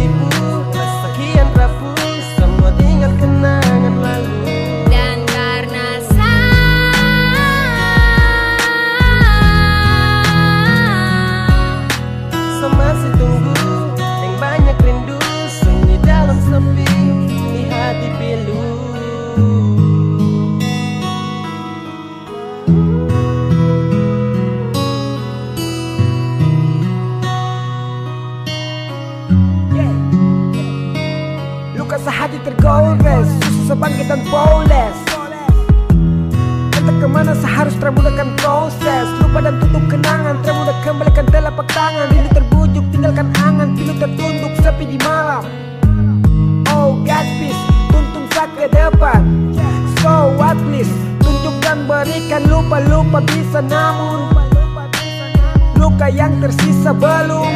dirimu. Sekian rapuh Semua tinggal kenangan lalu. Dan karena saya Semasa tunggu Sebangkitan poles Entah ke mana seharus termudahkan proses. Lupa dan tutup kenangan Termudah kembalikan telapak tangan. Rindu terbujuk tinggalkan angan Pilu tertunduk sepi di malam. Oh God please Tuntung saya ke depan. So what please Tunjukkan berikan lupa-lupa bisa namun. Luka yang tersisa belum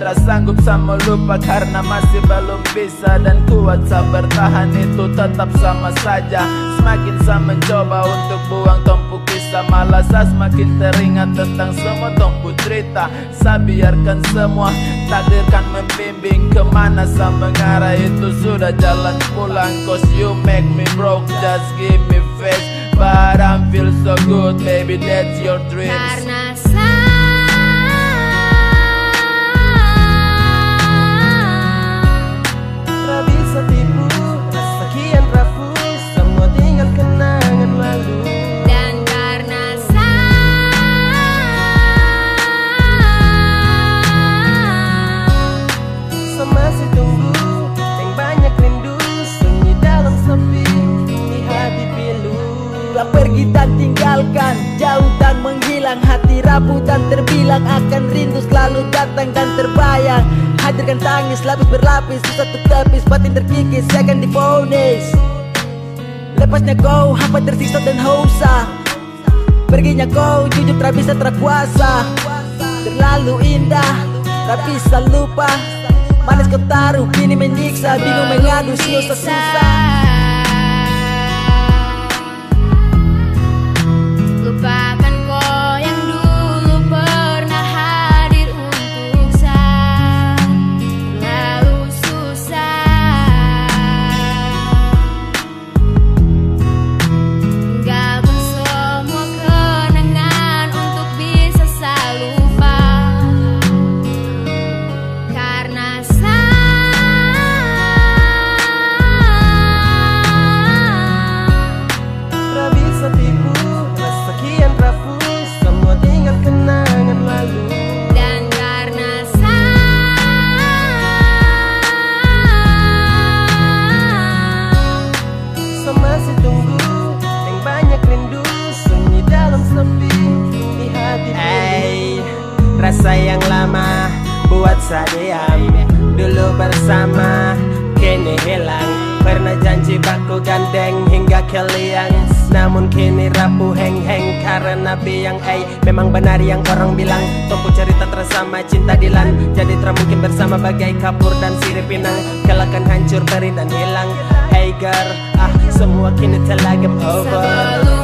Tak sanggup sama lupa karena masih belum bisa. Dan kuat sabar tahan itu tetap sama saja. Semakin saya mencoba untuk buang tompu kisah Malah saya semakin teringat tentang semua tompu cerita. Saya biarkan semua takdirkan membimbing Ke mana saya mengarah. Itu sudah jalan pulang. Cause you make me broke just give me face. But I feel so good baby that's your dreams. Karena Dan tinggalkan. Jauh dan menghilang Hati rapuh dan terbilang Akan rindu selalu datang dan terbayang. Hadirkan tangis lapis berlapis untuk tepis Batin terkikis akan difonis Lepasnya kau Hampa tersiksa dan hausa. Perginya kau Jujur tak bisa terkuasa Terlalu indah Tak bisa lupa. Manis kau taruh Kini menyiksa Bingung mengadu Susah-susah tipu Rasa kian rapuh Semua tinggal kenangan lalu. Dan karena saya Saya masih tunggu Yang banyak rindu Sunyi dalam sepi. Di hati pilu Hey, rasa yang lama buat saya diam Dulu bersama, kini hilang. Pernah janji baku gandeng hingga keliang Namun kini rapuh heng-heng karena biang Hey, memang benar yang orang bilang Tumpu cerita tersama cinta dilan. Jadi tak mungkin bersama bagai kapur dan sirip pinang Kelakan hancur beri dan hilang. Hey girl, ah semua kini telah game over